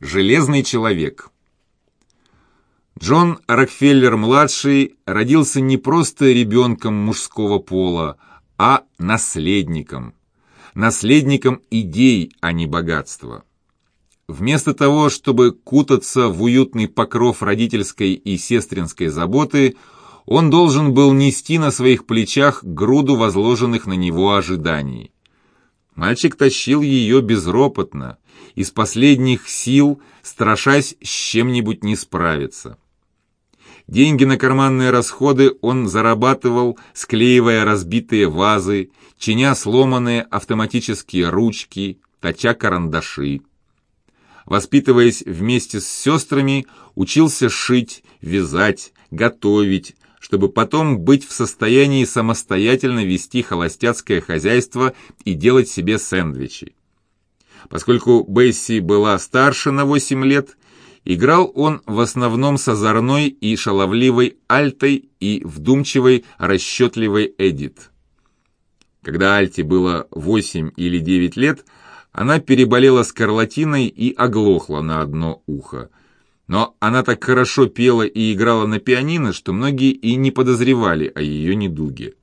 Железный человек. Джон Рокфеллер-младший родился не просто ребенком мужского пола, а наследником. Наследником идей, а не богатства. Вместо того, чтобы кутаться в уютный покров родительской и сестринской заботы, он должен был нести на своих плечах груду возложенных на него ожиданий. Мальчик тащил ее безропотно, из последних сил, страшась с чем-нибудь не справиться. Деньги на карманные расходы он зарабатывал, склеивая разбитые вазы, чиня сломанные автоматические ручки, точа карандаши. Воспитываясь вместе с сестрами, учился шить, вязать, готовить, чтобы потом быть в состоянии самостоятельно вести холостяцкое хозяйство и делать себе сэндвичи. Поскольку Бесси была старше на 8 лет, играл он в основном с озорной и шаловливой Альтой и вдумчивой, расчетливой Эдит. Когда Альте было 8 или 9 лет, она переболела скарлатиной и оглохла на одно ухо – но она так хорошо пела и играла на пианино, что многие и не подозревали о ее недуге.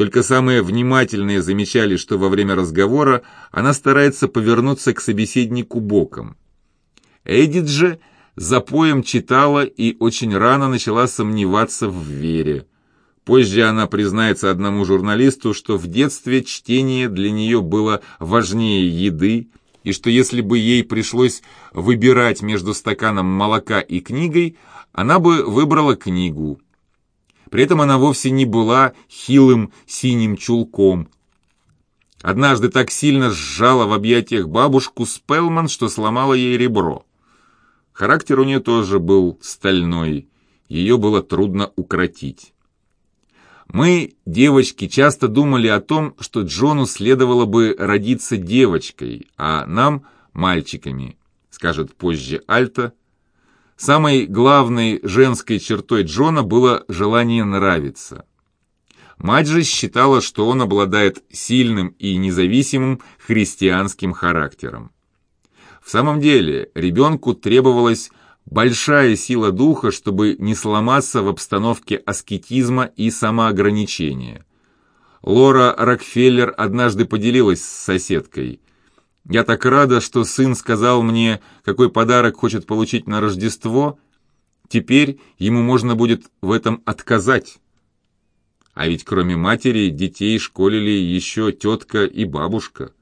Только самые внимательные замечали, что во время разговора она старается повернуться к собеседнику боком. Эдит же за поем читала и очень рано начала сомневаться в вере. Позже она признается одному журналисту, что в детстве чтение для нее было важнее еды, и что если бы ей пришлось выбирать между стаканом молока и книгой, она бы выбрала книгу. При этом она вовсе не была хилым синим чулком. Однажды так сильно сжала в объятиях бабушку Спелман, что сломала ей ребро. Характер у нее тоже был стальной, ее было трудно укротить. Мы, девочки, часто думали о том, что Джону следовало бы родиться девочкой, а нам – мальчиками, скажет позже Альта. Самой главной женской чертой Джона было желание нравиться. Мать же считала, что он обладает сильным и независимым христианским характером. В самом деле, ребенку требовалось большая сила духа, чтобы не сломаться в обстановке аскетизма и самоограничения. Лора Рокфеллер однажды поделилась с соседкой. «Я так рада, что сын сказал мне, какой подарок хочет получить на Рождество. Теперь ему можно будет в этом отказать». А ведь кроме матери детей школили еще тетка и бабушка.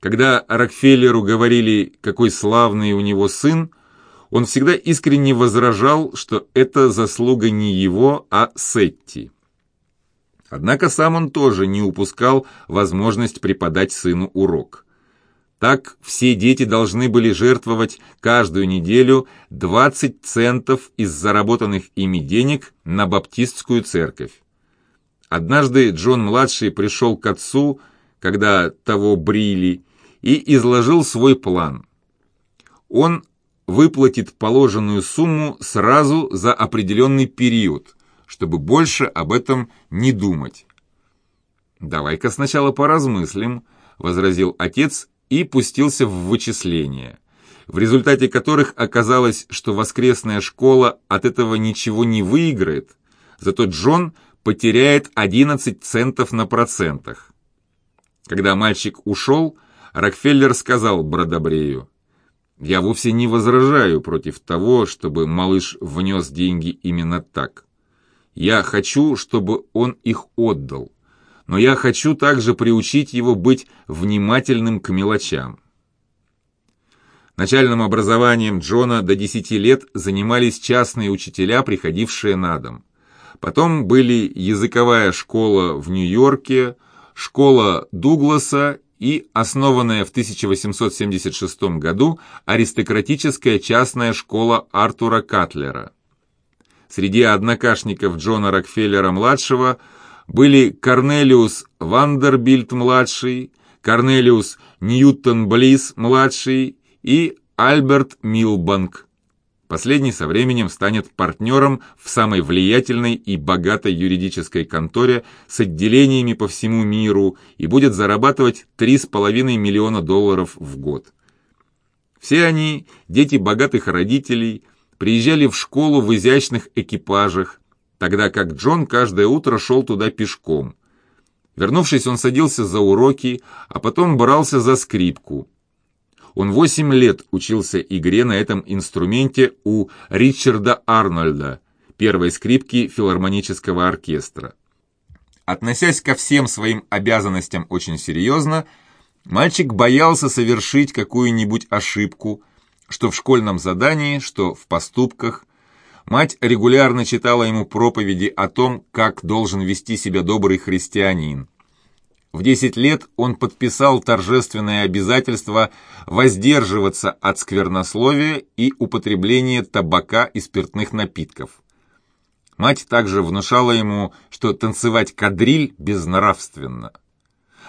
Когда Рокфеллеру говорили, какой славный у него сын, он всегда искренне возражал, что это заслуга не его, а Сетти. Однако сам он тоже не упускал возможность преподать сыну урок. Так все дети должны были жертвовать каждую неделю 20 центов из заработанных ими денег на баптистскую церковь. Однажды Джон-младший пришел к отцу, когда того брили, и изложил свой план. Он выплатит положенную сумму сразу за определенный период, чтобы больше об этом не думать. «Давай-ка сначала поразмыслим», — возразил отец и пустился в вычисления, в результате которых оказалось, что воскресная школа от этого ничего не выиграет, зато Джон потеряет 11 центов на процентах. Когда мальчик ушел, Рокфеллер сказал Бродобрею, я вовсе не возражаю против того, чтобы малыш внес деньги именно так. Я хочу, чтобы он их отдал, но я хочу также приучить его быть внимательным к мелочам. Начальным образованием Джона до 10 лет занимались частные учителя, приходившие на дом. Потом были языковая школа в Нью-Йорке, школа Дугласа и основанная в 1876 году аристократическая частная школа Артура Катлера. Среди однокашников Джона Рокфеллера-младшего были Корнелиус Вандербильт-младший, Корнелиус Ньютон-Близ-младший и Альберт Милбанк. Последний со временем станет партнером в самой влиятельной и богатой юридической конторе с отделениями по всему миру и будет зарабатывать 3,5 миллиона долларов в год. Все они, дети богатых родителей, приезжали в школу в изящных экипажах, тогда как Джон каждое утро шел туда пешком. Вернувшись, он садился за уроки, а потом брался за скрипку. Он восемь лет учился игре на этом инструменте у Ричарда Арнольда, первой скрипки филармонического оркестра. Относясь ко всем своим обязанностям очень серьезно, мальчик боялся совершить какую-нибудь ошибку, что в школьном задании, что в поступках. Мать регулярно читала ему проповеди о том, как должен вести себя добрый христианин. В 10 лет он подписал торжественное обязательство воздерживаться от сквернословия и употребления табака и спиртных напитков. Мать также внушала ему, что танцевать кадриль безнравственно.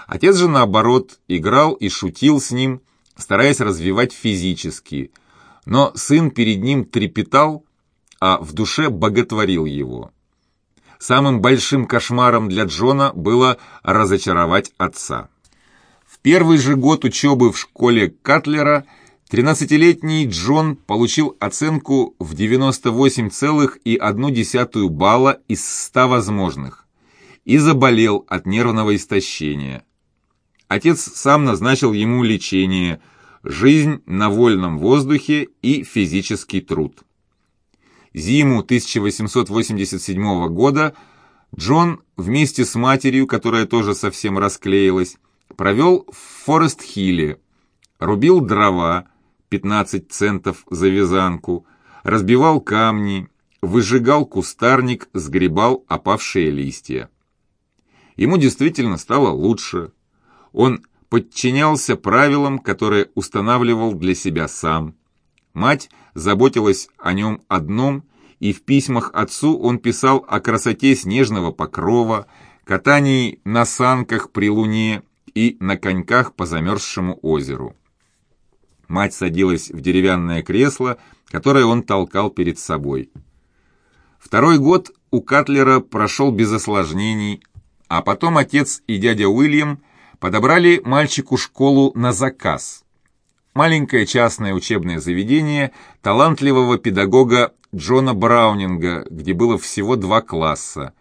Отец же, наоборот, играл и шутил с ним, стараясь развивать физически, но сын перед ним трепетал, а в душе боготворил его. Самым большим кошмаром для Джона было разочаровать отца. В первый же год учебы в школе Катлера 13-летний Джон получил оценку в 98,1 балла из 100 возможных и заболел от нервного истощения. Отец сам назначил ему лечение, жизнь на вольном воздухе и физический труд. Зиму 1887 года Джон вместе с матерью, которая тоже совсем расклеилась, провел в Форест-Хилле, рубил дрова, 15 центов за вязанку, разбивал камни, выжигал кустарник, сгребал опавшие листья. Ему действительно стало лучше. Он подчинялся правилам, которые устанавливал для себя сам. Мать заботилась о нем одном, и в письмах отцу он писал о красоте снежного покрова, катании на санках при луне и на коньках по замерзшему озеру. Мать садилась в деревянное кресло, которое он толкал перед собой. Второй год у Катлера прошел без осложнений, а потом отец и дядя Уильям подобрали мальчику школу на заказ – маленькое частное учебное заведение талантливого педагога Джона Браунинга, где было всего два класса.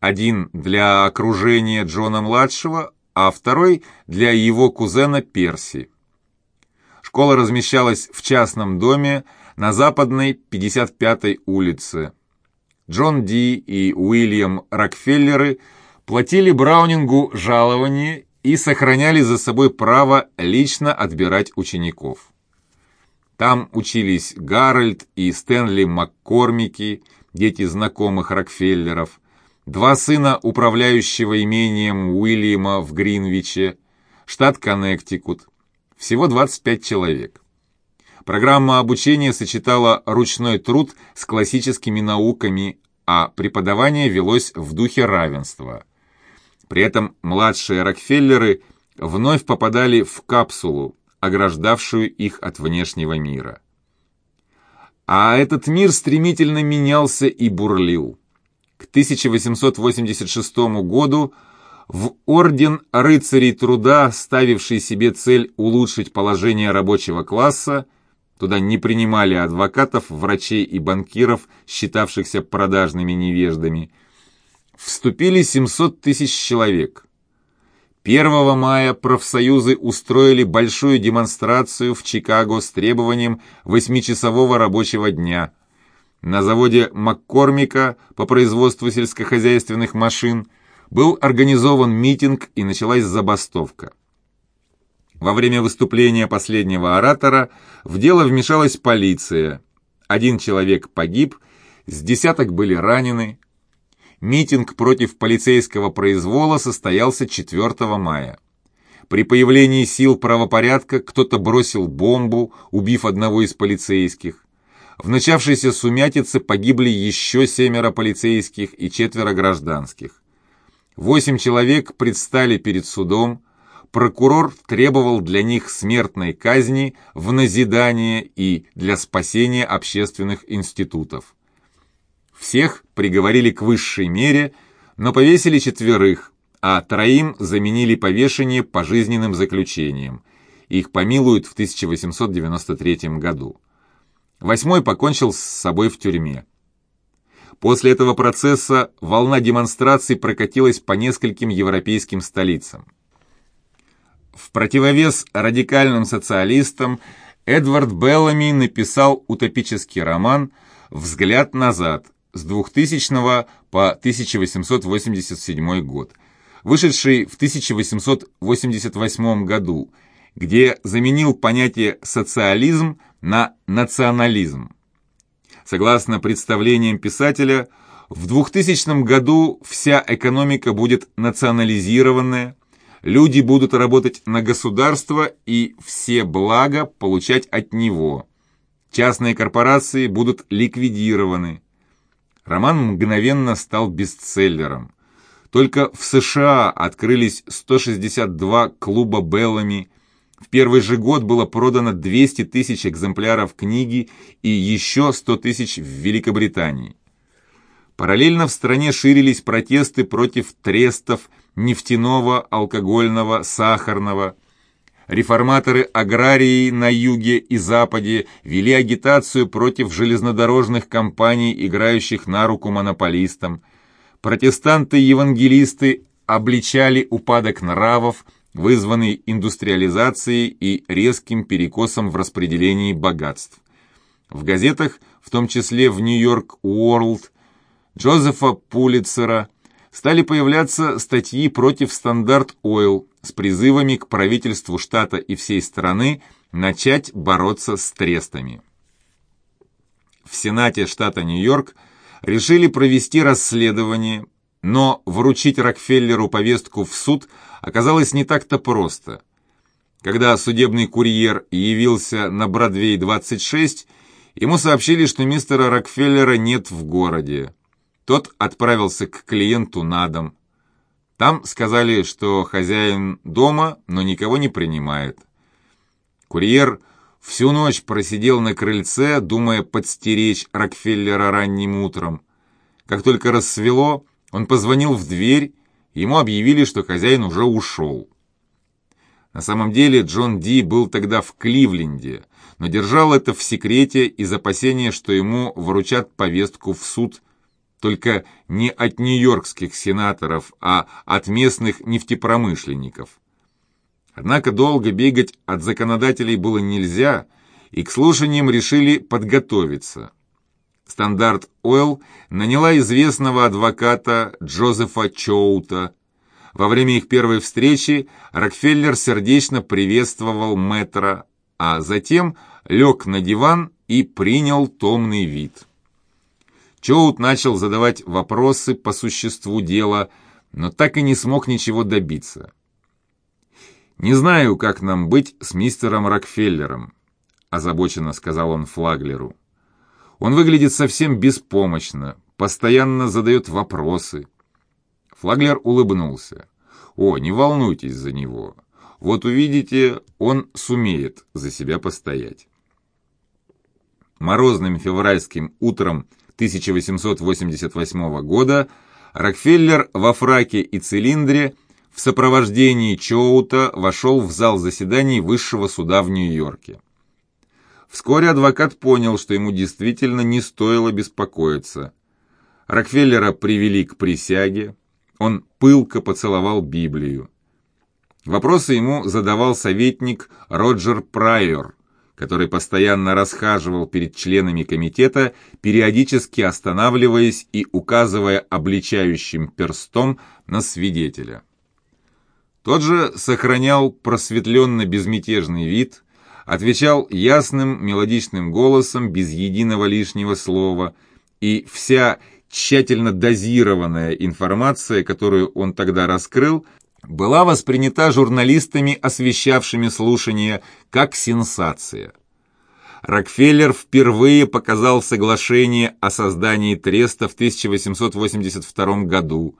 Один для окружения Джона-младшего, а второй для его кузена Перси. Школа размещалась в частном доме на западной 55-й улице. Джон Ди и Уильям Рокфеллеры платили Браунингу жалование и сохраняли за собой право лично отбирать учеников. Там учились Гарольд и Стэнли Маккормики, дети знакомых Рокфеллеров, два сына управляющего имением Уильяма в Гринвиче, штат Коннектикут, всего 25 человек. Программа обучения сочетала ручной труд с классическими науками, а преподавание велось в духе равенства – при этом младшие Рокфеллеры вновь попадали в капсулу, ограждавшую их от внешнего мира. А этот мир стремительно менялся и бурлил. К 1886 году в Орден рыцарей труда, ставивший себе цель улучшить положение рабочего класса, туда не принимали адвокатов, врачей и банкиров, считавшихся продажными невеждами – вступили 700 тысяч человек. 1 мая профсоюзы устроили большую демонстрацию в Чикаго с требованием восьмичасового рабочего дня. На заводе Маккормика по производству сельскохозяйственных машин был организован митинг и началась забастовка. Во время выступления последнего оратора в дело вмешалась полиция. Один человек погиб, с десяток были ранены, Митинг против полицейского произвола состоялся 4 мая. При появлении сил правопорядка кто-то бросил бомбу, убив одного из полицейских. В начавшейся сумятице погибли еще семеро полицейских и четверо гражданских. Восемь человек предстали перед судом, прокурор требовал для них смертной казни в назидание и для спасения общественных институтов. Всех приговорили к высшей мере, но повесили четверых, а троим заменили повешение пожизненным заключением. их помилуют в 1893 году. Восьмой покончил с собой в тюрьме. После этого процесса волна демонстраций прокатилась по нескольким европейским столицам. В противовес радикальным социалистам Эдвард Беллами написал утопический роман «Взгляд назад» с 2000 по 1887 год, вышедший в 1888 году, где заменил понятие «социализм» на «национализм». Согласно представлениям писателя, в 2000 году вся экономика будет национализированная, люди будут работать на государство и все блага получать от него. Частные корпорации будут ликвидированы. Роман мгновенно стал бестселлером. Только в США открылись 162 клуба Беллами. В первый же год было продано 200 тысяч экземпляров книги и еще 100 тысяч в Великобритании. Параллельно в стране ширились протесты против трестов нефтяного, алкогольного, сахарного. Реформаторы-аграрии на юге и западе вели агитацию против железнодорожных компаний, играющих на руку монополистам. Протестанты-евангелисты обличали упадок нравов, вызванный индустриализацией и резким перекосом в распределении богатств. В газетах, в том числе в «Нью-Йорк Уорлд», Джозефа Пулитцера стали появляться статьи против Стандарт Ойл с призывами к правительству штата и всей страны начать бороться с трестами. В Сенате штата Нью-Йорк решили провести расследование, но вручить Рокфеллеру повестку в суд оказалось не так-то просто. Когда судебный курьер явился на Бродвей-26, ему сообщили, что мистера Рокфеллера нет в городе. Тот отправился к клиенту на дом. Там сказали, что хозяин дома, но никого не принимает. Курьер всю ночь просидел на крыльце, думая подстеречь Рокфеллера ранним утром. Как только рассвело, он позвонил в дверь, ему объявили, что хозяин уже ушел. На самом деле Джон Ди был тогда в Кливленде, но держал это в секрете из опасения, что ему вручат повестку в суд только не от нью-йоркских сенаторов, а от местных нефтепромышленников. Однако долго бегать от законодателей было нельзя, и к слушаниям решили подготовиться. Стандарт Ойл наняла известного адвоката Джозефа Чоута. Во время их первой встречи Рокфеллер сердечно приветствовал мэтра, а затем лег на диван и принял томный вид. Чоут начал задавать вопросы по существу дела, но так и не смог ничего добиться. «Не знаю, как нам быть с мистером Рокфеллером», озабоченно сказал он Флаглеру. «Он выглядит совсем беспомощно, постоянно задает вопросы». Флаглер улыбнулся. «О, не волнуйтесь за него. Вот увидите, он сумеет за себя постоять». Морозным февральским утром 1888 года Рокфеллер во фраке и цилиндре в сопровождении Чоута вошел в зал заседаний Высшего суда в Нью-Йорке. Вскоре адвокат понял, что ему действительно не стоило беспокоиться. Рокфеллера привели к присяге, он пылко поцеловал Библию. Вопросы ему задавал советник Роджер Прайор, который постоянно расхаживал перед членами комитета, периодически останавливаясь и указывая обличающим перстом на свидетеля. Тот же сохранял просветленно-безмятежный вид, отвечал ясным мелодичным голосом без единого лишнего слова, и вся тщательно дозированная информация, которую он тогда раскрыл, была воспринята журналистами, освещавшими слушания, как сенсация. Рокфеллер впервые показал соглашение о создании Треста в 1882 году,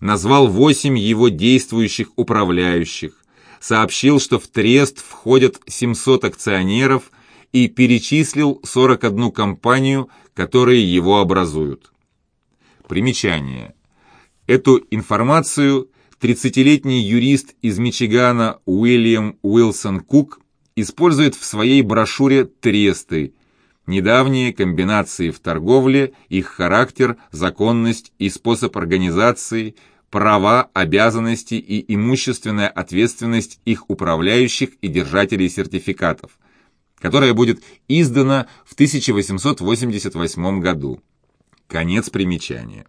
назвал восемь его действующих управляющих, сообщил, что в Трест входят 700 акционеров и перечислил 41 компанию, которые его образуют. Примечание. Эту информацию 30-летний юрист из Мичигана Уильям Уилсон Кук использует в своей брошюре тресты, недавние комбинации в торговле, их характер, законность и способ организации, права, обязанности и имущественная ответственность их управляющих и держателей сертификатов, которая будет издана в 1888 году. Конец примечания.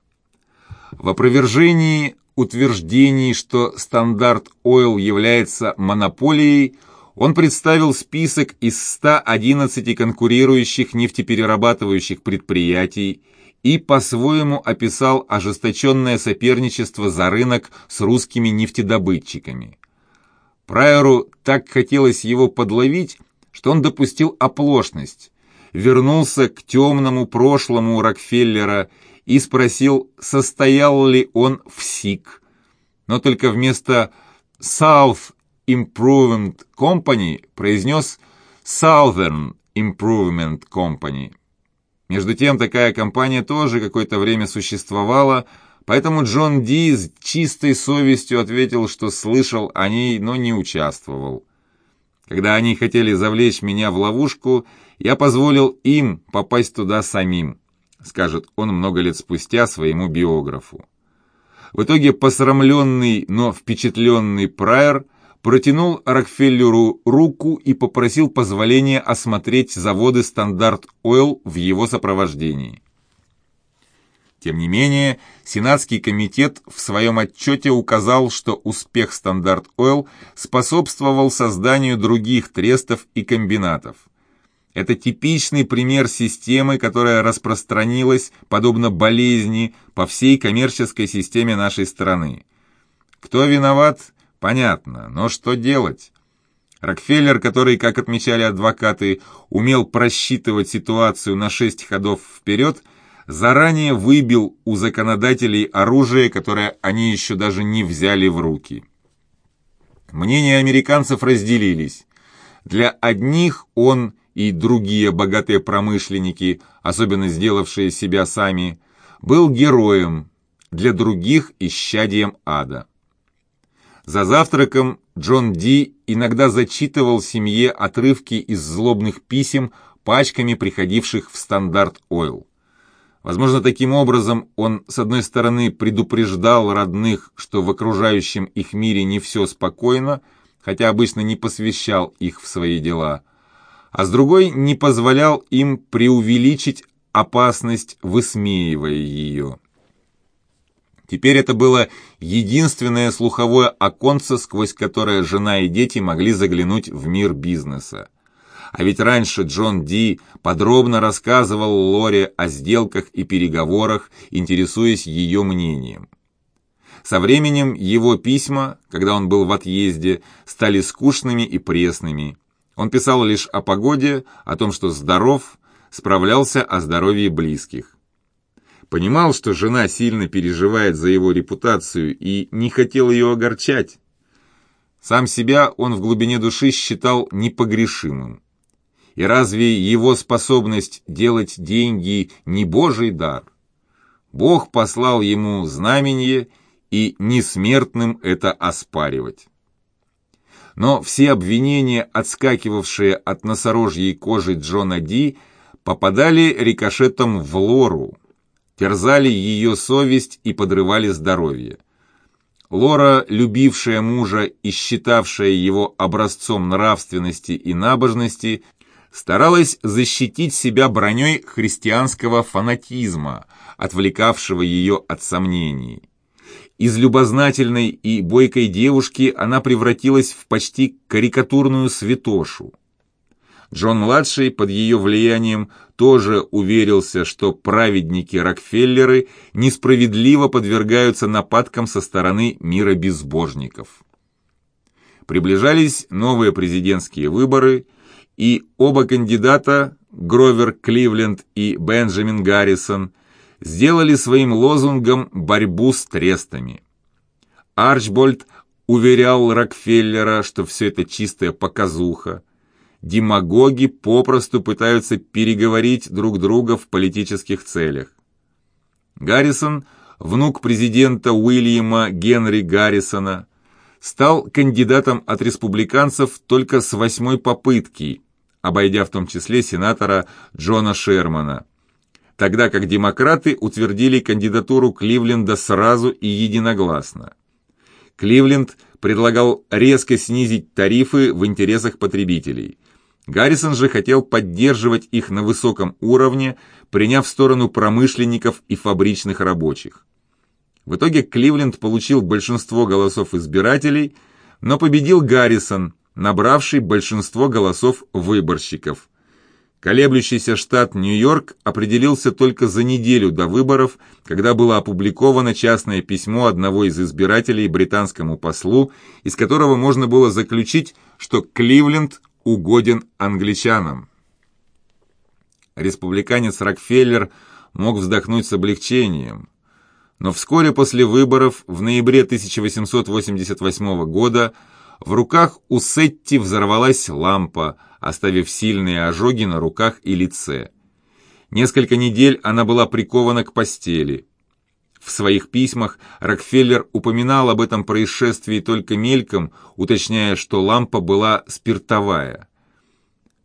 В опровержении утверждений, что стандарт Ойл является монополией, он представил список из 111 конкурирующих нефтеперерабатывающих предприятий и по-своему описал ожесточенное соперничество за рынок с русскими нефтедобытчиками. Прайеру так хотелось его подловить, что он допустил оплошность, вернулся к темному прошлому Рокфеллера и спросил, состоял ли он в СИК, но только вместо South Improvement Company произнес Southern Improvement Company. Между тем, такая компания тоже какое-то время существовала, поэтому Джон Ди с чистой совестью ответил, что слышал о ней, но не участвовал. Когда они хотели завлечь меня в ловушку, я позволил им попасть туда самим, скажет он много лет спустя своему биографу. В итоге посрамленный, но впечатленный Прайер протянул Рокфеллеру руку и попросил позволения осмотреть заводы «Стандарт Ойл» в его сопровождении. Тем не менее, Сенатский комитет в своем отчете указал, что успех «Стандарт Ойл» способствовал созданию других трестов и комбинатов. Это типичный пример системы, которая распространилась, подобно болезни, по всей коммерческой системе нашей страны. Кто виноват, понятно, но что делать? Рокфеллер, который, как отмечали адвокаты, умел просчитывать ситуацию на шесть ходов вперед, заранее выбил у законодателей оружие, которое они еще даже не взяли в руки. Мнения американцев разделились. Для одних он и другие богатые промышленники, особенно сделавшие себя сами, был героем, для других – исчадием ада. За завтраком Джон Ди иногда зачитывал семье отрывки из злобных писем, пачками приходивших в стандарт Ойл. Возможно, таким образом он, с одной стороны, предупреждал родных, что в окружающем их мире не все спокойно, хотя обычно не посвящал их в свои дела – а с другой не позволял им преувеличить опасность, высмеивая ее. Теперь это было единственное слуховое оконце, сквозь которое жена и дети могли заглянуть в мир бизнеса. А ведь раньше Джон Ди подробно рассказывал Лоре о сделках и переговорах, интересуясь ее мнением. Со временем его письма, когда он был в отъезде, стали скучными и пресными, он писал лишь о погоде, о том, что здоров, справлялся о здоровье близких. Понимал, что жена сильно переживает за его репутацию и не хотел ее огорчать. Сам себя он в глубине души считал непогрешимым. И разве его способность делать деньги не Божий дар? Бог послал ему знамение, и несмертным это оспаривать но все обвинения, отскакивавшие от носорожьей кожи Джона Ди, попадали рикошетом в Лору, терзали ее совесть и подрывали здоровье. Лора, любившая мужа и считавшая его образцом нравственности и набожности, старалась защитить себя броней христианского фанатизма, отвлекавшего ее от сомнений. Из любознательной и бойкой девушки она превратилась в почти карикатурную святошу. Джон-младший под ее влиянием тоже уверился, что праведники Рокфеллеры несправедливо подвергаются нападкам со стороны мира безбожников. Приближались новые президентские выборы, и оба кандидата, Гровер Кливленд и Бенджамин Гаррисон, сделали своим лозунгом борьбу с трестами. Арчбольд уверял Рокфеллера, что все это чистая показуха. Демагоги попросту пытаются переговорить друг друга в политических целях. Гаррисон, внук президента Уильяма Генри Гаррисона, стал кандидатом от республиканцев только с восьмой попытки, обойдя в том числе сенатора Джона Шермана, тогда как демократы утвердили кандидатуру Кливленда сразу и единогласно. Кливленд предлагал резко снизить тарифы в интересах потребителей. Гаррисон же хотел поддерживать их на высоком уровне, приняв сторону промышленников и фабричных рабочих. В итоге Кливленд получил большинство голосов избирателей, но победил Гаррисон, набравший большинство голосов выборщиков. Колеблющийся штат Нью-Йорк определился только за неделю до выборов, когда было опубликовано частное письмо одного из избирателей британскому послу, из которого можно было заключить, что Кливленд угоден англичанам. Республиканец Рокфеллер мог вздохнуть с облегчением. Но вскоре после выборов в ноябре 1888 года в руках у Сетти взорвалась лампа, оставив сильные ожоги на руках и лице. Несколько недель она была прикована к постели. В своих письмах Рокфеллер упоминал об этом происшествии только мельком, уточняя, что лампа была спиртовая.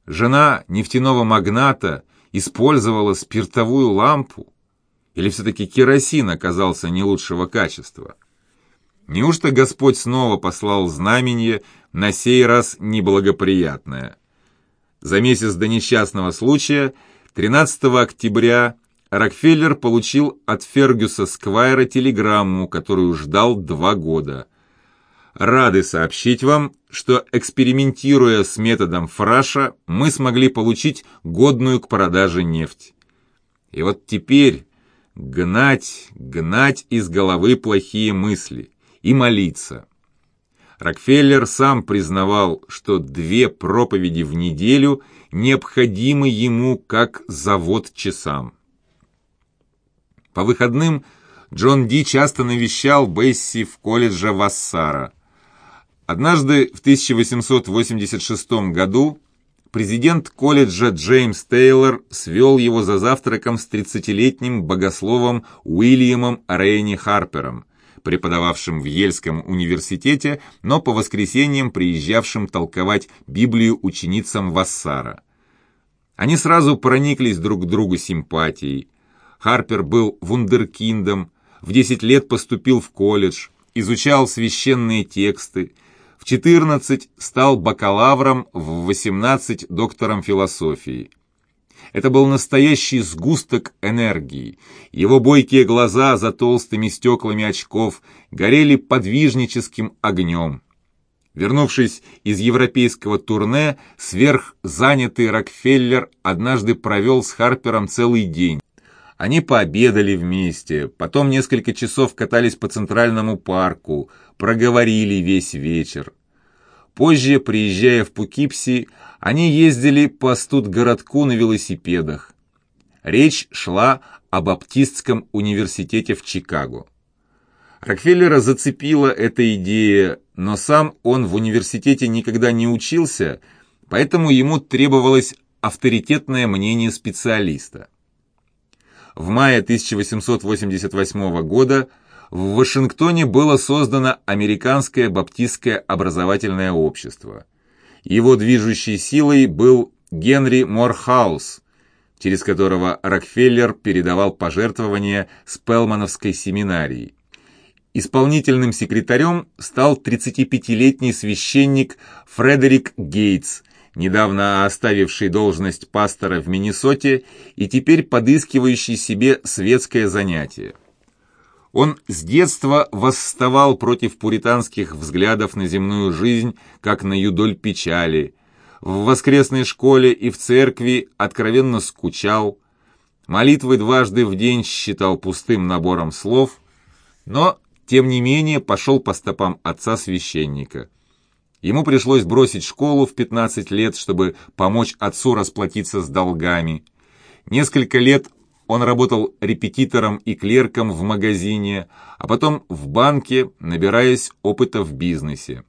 Жена нефтяного магната использовала спиртовую лампу. Или все-таки керосин оказался не лучшего качества? Неужто Господь снова послал знамение, на сей раз неблагоприятное? За месяц до несчастного случая, 13 октября, Рокфеллер получил от Фергюса Сквайра телеграмму, которую ждал два года. Рады сообщить вам, что, экспериментируя с методом фраша, мы смогли получить годную к продаже нефть. И вот теперь гнать, гнать из головы плохие мысли и молиться. Рокфеллер сам признавал, что две проповеди в неделю необходимы ему как завод часам. По выходным Джон Ди часто навещал Бесси в колледже Вассара. Однажды в 1886 году президент колледжа Джеймс Тейлор свел его за завтраком с 30-летним богословом Уильямом Рейни Харпером, преподававшим в Ельском университете, но по воскресеньям приезжавшим толковать Библию ученицам Вассара. Они сразу прониклись друг к другу симпатией. Харпер был вундеркиндом, в 10 лет поступил в колледж, изучал священные тексты, в 14 стал бакалавром, в 18 доктором философии. Это был настоящий сгусток энергии. Его бойкие глаза за толстыми стеклами очков горели подвижническим огнем. Вернувшись из европейского турне, сверхзанятый Рокфеллер однажды провел с Харпером целый день. Они пообедали вместе, потом несколько часов катались по Центральному парку, проговорили весь вечер. Позже, приезжая в Пукипси, они ездили по студгородку на велосипедах. Речь шла о Баптистском университете в Чикаго. Рокфеллера зацепила эта идея, но сам он в университете никогда не учился, поэтому ему требовалось авторитетное мнение специалиста в мае 1888 года в Вашингтоне было создано Американское баптистское образовательное общество. Его движущей силой был Генри Морхаус, через которого Рокфеллер передавал пожертвования Спелмановской семинарии. Исполнительным секретарем стал 35-летний священник Фредерик Гейтс – недавно оставивший должность пастора в Миннесоте и теперь подыскивающий себе светское занятие. Он с детства восставал против пуританских взглядов на земную жизнь, как на юдоль печали. В воскресной школе и в церкви откровенно скучал. Молитвы дважды в день считал пустым набором слов, но, тем не менее, пошел по стопам отца-священника – Ему пришлось бросить школу в 15 лет, чтобы помочь отцу расплатиться с долгами. Несколько лет он работал репетитором и клерком в магазине, а потом в банке, набираясь опыта в бизнесе.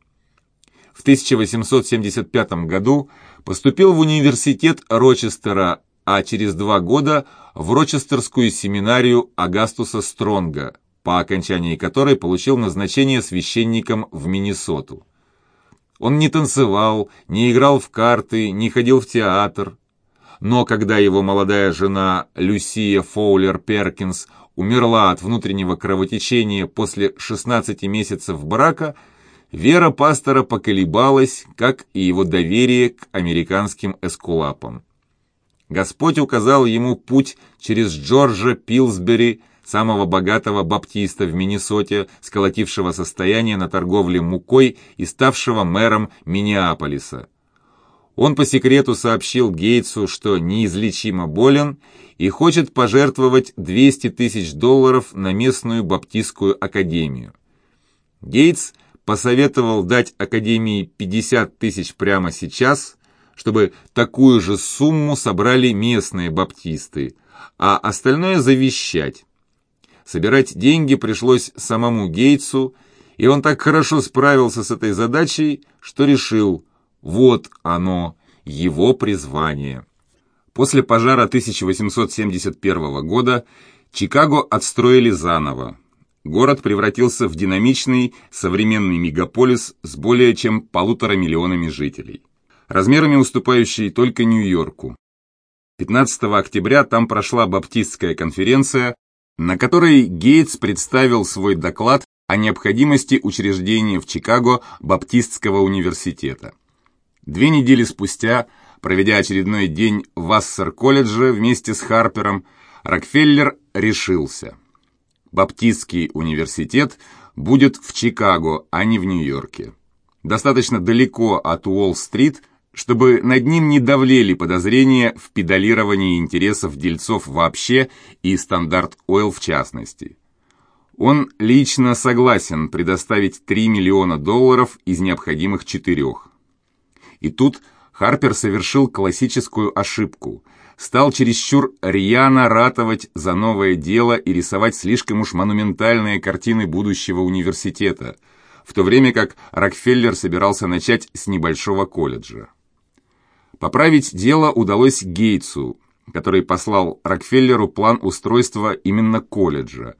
В 1875 году поступил в университет Рочестера, а через два года в Рочестерскую семинарию Агастуса Стронга, по окончании которой получил назначение священником в Миннесоту. Он не танцевал, не играл в карты, не ходил в театр. Но когда его молодая жена Люсия Фоулер Перкинс умерла от внутреннего кровотечения после 16 месяцев брака, вера пастора поколебалась, как и его доверие к американским эскулапам. Господь указал ему путь через Джорджа Пилсбери, самого богатого баптиста в Миннесоте, сколотившего состояние на торговле мукой и ставшего мэром Миннеаполиса. Он по секрету сообщил Гейтсу, что неизлечимо болен и хочет пожертвовать 200 тысяч долларов на местную баптистскую академию. Гейтс посоветовал дать академии 50 тысяч прямо сейчас, чтобы такую же сумму собрали местные баптисты, а остальное завещать. Собирать деньги пришлось самому Гейтсу, и он так хорошо справился с этой задачей, что решил, вот оно, его призвание. После пожара 1871 года Чикаго отстроили заново. Город превратился в динамичный, современный мегаполис с более чем полутора миллионами жителей. Размерами уступающий только Нью-Йорку. 15 октября там прошла баптистская конференция, на которой Гейтс представил свой доклад о необходимости учреждения в Чикаго Баптистского университета. Две недели спустя, проведя очередной день в Вассар-колледже вместе с Харпером, Рокфеллер решился. Баптистский университет будет в Чикаго, а не в Нью-Йорке. Достаточно далеко от Уолл-стрит, чтобы над ним не довлели подозрения в педалировании интересов дельцов вообще и Стандарт Ойл в частности. Он лично согласен предоставить 3 миллиона долларов из необходимых четырех. И тут Харпер совершил классическую ошибку. Стал чересчур рьяно ратовать за новое дело и рисовать слишком уж монументальные картины будущего университета, в то время как Рокфеллер собирался начать с небольшого колледжа. Поправить дело удалось Гейтсу, который послал Рокфеллеру план устройства именно колледжа.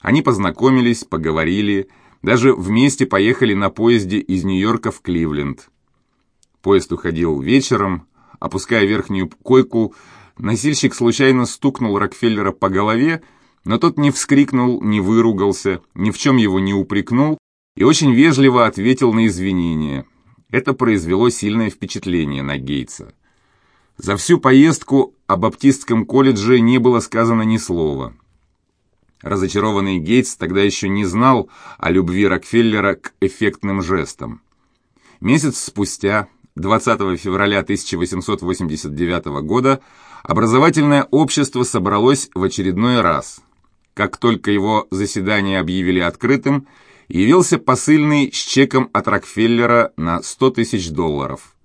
Они познакомились, поговорили, даже вместе поехали на поезде из Нью-Йорка в Кливленд. Поезд уходил вечером. Опуская верхнюю койку, носильщик случайно стукнул Рокфеллера по голове, но тот не вскрикнул, не выругался, ни в чем его не упрекнул и очень вежливо ответил на извинения. Это произвело сильное впечатление на Гейтса. За всю поездку о Баптистском колледже не было сказано ни слова. Разочарованный Гейтс тогда еще не знал о любви Рокфеллера к эффектным жестам. Месяц спустя, 20 февраля 1889 года образовательное общество собралось в очередной раз. Как только его заседание объявили открытым, явился посыльный с чеком от Рокфеллера на 100 тысяч долларов.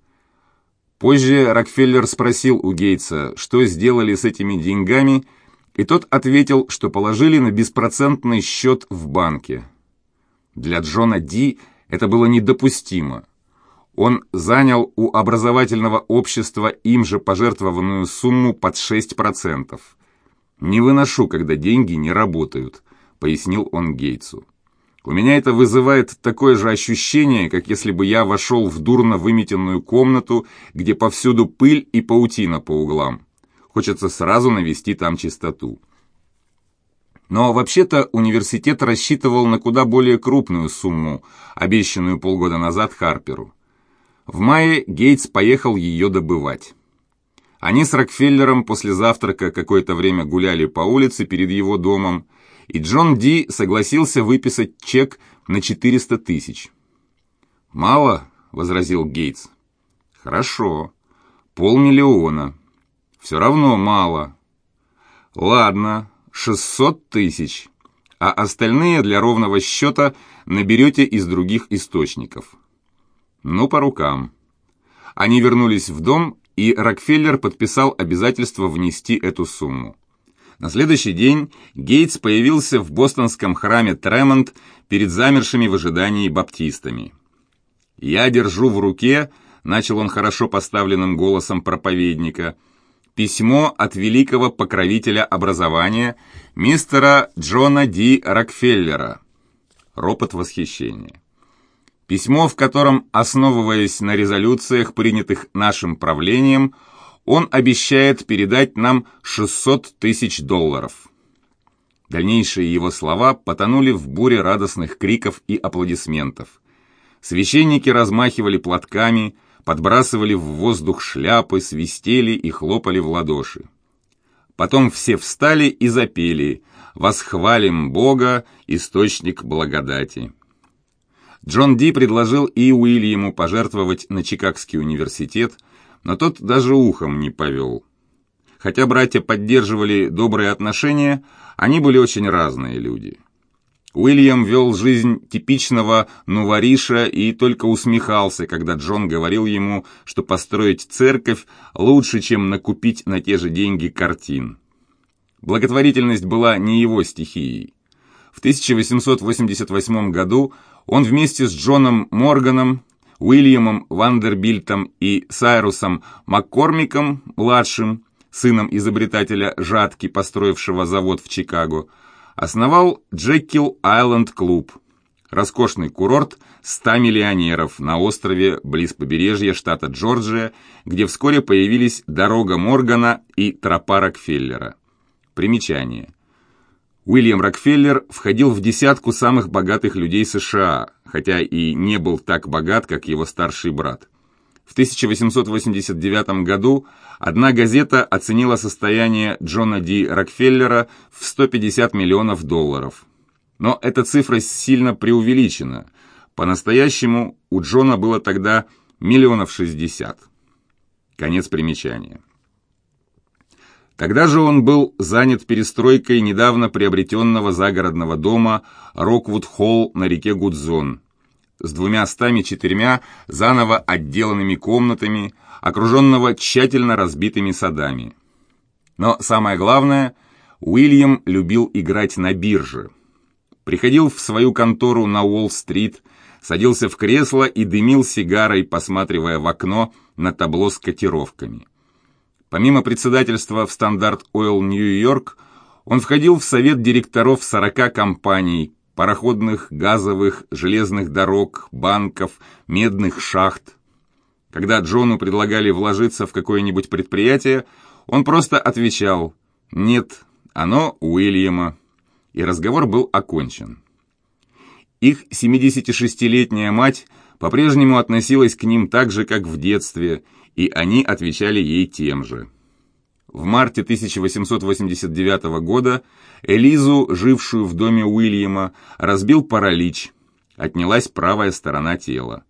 Позже Рокфеллер спросил у Гейтса, что сделали с этими деньгами, и тот ответил, что положили на беспроцентный счет в банке. Для Джона Ди это было недопустимо он занял у образовательного общества им же пожертвованную сумму под 6%. «Не выношу, когда деньги не работают», — пояснил он Гейтсу. «У меня это вызывает такое же ощущение, как если бы я вошел в дурно выметенную комнату, где повсюду пыль и паутина по углам. Хочется сразу навести там чистоту». Но вообще-то университет рассчитывал на куда более крупную сумму, обещанную полгода назад Харперу. В мае Гейтс поехал ее добывать. Они с Рокфеллером после завтрака какое-то время гуляли по улице перед его домом, и Джон Ди согласился выписать чек на 400 тысяч. «Мало?» — возразил Гейтс. «Хорошо. Полмиллиона. Все равно мало. Ладно, 600 тысяч, а остальные для ровного счета наберете из других источников». Ну, по рукам. Они вернулись в дом, и Рокфеллер подписал обязательство внести эту сумму. На следующий день Гейтс появился в бостонском храме Тремонт перед замершими в ожидании баптистами. «Я держу в руке», — начал он хорошо поставленным голосом проповедника, письмо от великого покровителя образования мистера Джона Ди Рокфеллера. Ропот восхищения. Письмо, в котором, основываясь на резолюциях, принятых нашим правлением, он обещает передать нам 600 тысяч долларов. Дальнейшие его слова потонули в буре радостных криков и аплодисментов. Священники размахивали платками, подбрасывали в воздух шляпы, свистели и хлопали в ладоши. Потом все встали и запели «Восхвалим Бога, источник благодати». Джон Ди предложил и Уильяму пожертвовать на Чикагский университет, но тот даже ухом не повел. Хотя братья поддерживали добрые отношения, они были очень разные люди. Уильям вел жизнь типичного нувариша и только усмехался, когда Джон говорил ему, что построить церковь лучше, чем накупить на те же деньги картин. Благотворительность была не его стихией. В 1888 году он вместе с Джоном Морганом, Уильямом Вандербильтом и Сайрусом Маккормиком, младшим, сыном изобретателя Жатки, построившего завод в Чикаго, основал Джекил Айленд Клуб, роскошный курорт 100 миллионеров на острове близ побережья штата Джорджия, где вскоре появились дорога Моргана и тропа Рокфеллера. Примечание. Уильям Рокфеллер входил в десятку самых богатых людей США, хотя и не был так богат, как его старший брат. В 1889 году одна газета оценила состояние Джона Ди Рокфеллера в 150 миллионов долларов. Но эта цифра сильно преувеличена. По-настоящему у Джона было тогда миллионов 60. Конец примечания. Тогда же он был занят перестройкой недавно приобретенного загородного дома Роквуд-Холл на реке Гудзон – с двумя стами четырьмя заново отделанными комнатами, окруженного тщательно разбитыми садами. Но самое главное, Уильям любил играть на бирже. Приходил в свою контору на Уолл-стрит, садился в кресло и дымил сигарой, посматривая в окно на табло с котировками. Помимо председательства в Стандарт Ойл Нью-Йорк, он входил в совет директоров 40 компаний, пароходных, газовых, железных дорог, банков, медных шахт. Когда Джону предлагали вложиться в какое-нибудь предприятие, он просто отвечал «Нет, оно Уильяма», и разговор был окончен. Их 76-летняя мать по-прежнему относилась к ним так же, как в детстве, и они отвечали ей тем же. В марте 1889 года Элизу, жившую в доме Уильяма, разбил паралич, отнялась правая сторона тела.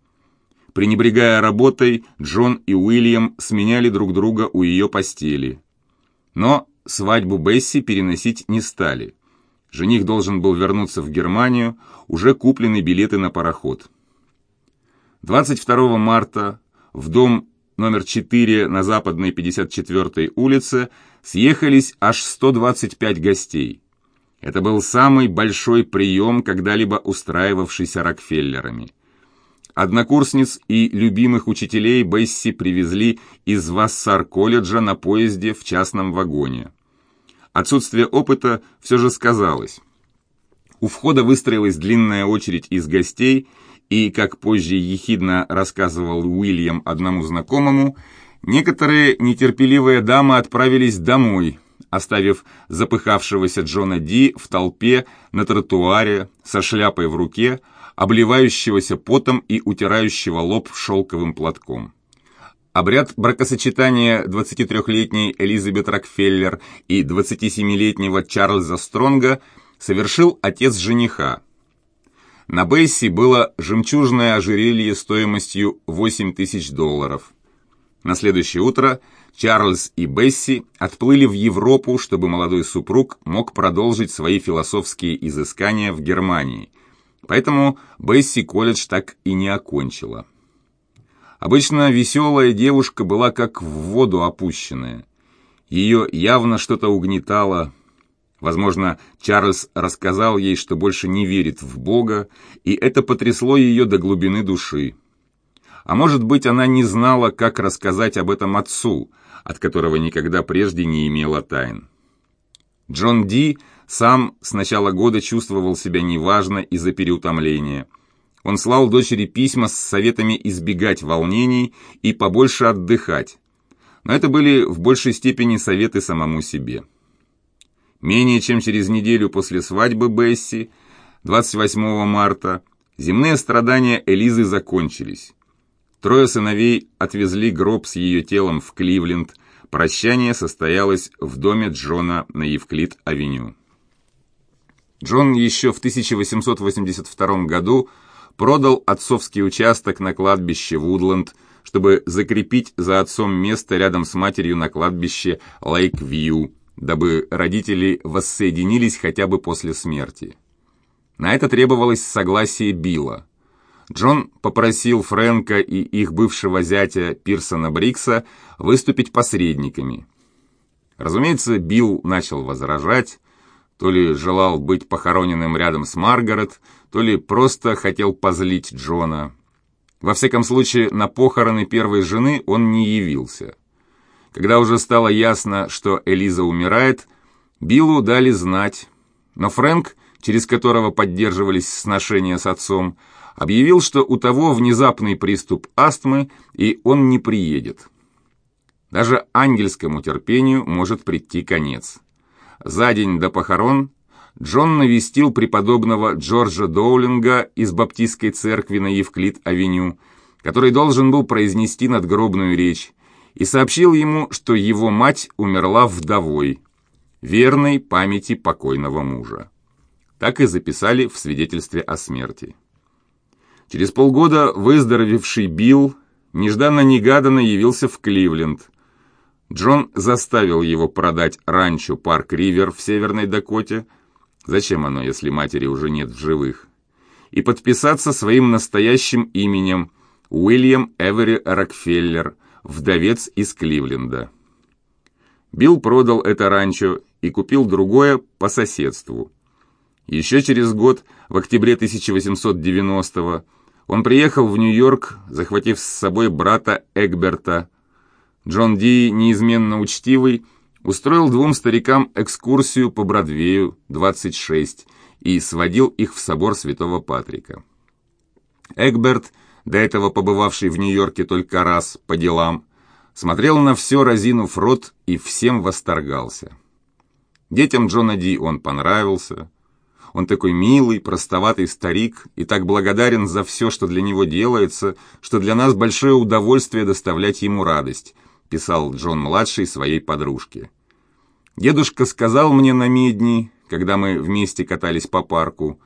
Пренебрегая работой, Джон и Уильям сменяли друг друга у ее постели. Но свадьбу Бесси переносить не стали. Жених должен был вернуться в Германию, уже куплены билеты на пароход. 22 марта в дом номер 4 на западной 54-й улице съехались аж 125 гостей. Это был самый большой прием, когда-либо устраивавшийся Рокфеллерами. Однокурсниц и любимых учителей Бесси привезли из Вассар-колледжа на поезде в частном вагоне. Отсутствие опыта все же сказалось. У входа выстроилась длинная очередь из гостей – и, как позже ехидно рассказывал Уильям одному знакомому, некоторые нетерпеливые дамы отправились домой, оставив запыхавшегося Джона Ди в толпе на тротуаре со шляпой в руке, обливающегося потом и утирающего лоб шелковым платком. Обряд бракосочетания 23-летней Элизабет Рокфеллер и 27-летнего Чарльза Стронга совершил отец жениха, на Бесси было жемчужное ожерелье стоимостью 8 тысяч долларов. На следующее утро Чарльз и Бесси отплыли в Европу, чтобы молодой супруг мог продолжить свои философские изыскания в Германии. Поэтому Бесси колледж так и не окончила. Обычно веселая девушка была как в воду опущенная. Ее явно что-то угнетало, Возможно, Чарльз рассказал ей, что больше не верит в Бога, и это потрясло ее до глубины души. А может быть, она не знала, как рассказать об этом отцу, от которого никогда прежде не имела тайн. Джон Ди сам с начала года чувствовал себя неважно из-за переутомления. Он слал дочери письма с советами избегать волнений и побольше отдыхать. Но это были в большей степени советы самому себе. Менее чем через неделю после свадьбы Бесси, 28 марта, земные страдания Элизы закончились. Трое сыновей отвезли гроб с ее телом в Кливленд. Прощание состоялось в доме Джона на Евклид-авеню. Джон еще в 1882 году продал отцовский участок на кладбище Вудланд, чтобы закрепить за отцом место рядом с матерью на кладбище Лейк-Вью, дабы родители воссоединились хотя бы после смерти. На это требовалось согласие Билла. Джон попросил Фрэнка и их бывшего зятя Пирсона Брикса выступить посредниками. Разумеется, Билл начал возражать, то ли желал быть похороненным рядом с Маргарет, то ли просто хотел позлить Джона. Во всяком случае, на похороны первой жены он не явился. Когда уже стало ясно, что Элиза умирает, Биллу дали знать, но Фрэнк, через которого поддерживались сношения с отцом, объявил, что у того внезапный приступ астмы, и он не приедет. Даже ангельскому терпению может прийти конец. За день до похорон Джон навестил преподобного Джорджа Доулинга из Баптистской церкви на Евклид-авеню, который должен был произнести надгробную речь, и сообщил ему, что его мать умерла вдовой, верной памяти покойного мужа. Так и записали в свидетельстве о смерти. Через полгода выздоровевший Билл нежданно-негаданно явился в Кливленд, Джон заставил его продать ранчо Парк Ривер в Северной Дакоте, зачем оно, если матери уже нет в живых, и подписаться своим настоящим именем Уильям Эвери Рокфеллер, вдовец из Кливленда. Билл продал это ранчо и купил другое по соседству. Еще через год, в октябре 1890-го, он приехал в Нью-Йорк, захватив с собой брата Эгберта, Джон Ди, неизменно учтивый, устроил двум старикам экскурсию по Бродвею 26 и сводил их в собор Святого Патрика. Эгберт, до этого побывавший в Нью-Йорке только раз по делам, смотрел на все, разинув рот, и всем восторгался. Детям Джона Ди он понравился. Он такой милый, простоватый старик и так благодарен за все, что для него делается, что для нас большое удовольствие доставлять ему радость – писал Джон-младший своей подружке. «Дедушка сказал мне на медни, когда мы вместе катались по парку,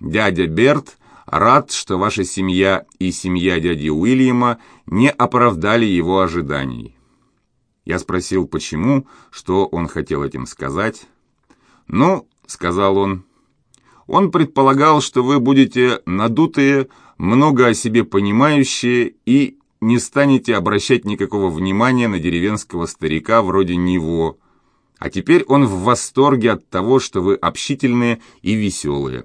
«Дядя Берт рад, что ваша семья и семья дяди Уильяма не оправдали его ожиданий». Я спросил, почему, что он хотел этим сказать. «Ну», — сказал он, — «он предполагал, что вы будете надутые, много о себе понимающие и не станете обращать никакого внимания на деревенского старика вроде него. А теперь он в восторге от того, что вы общительные и веселые.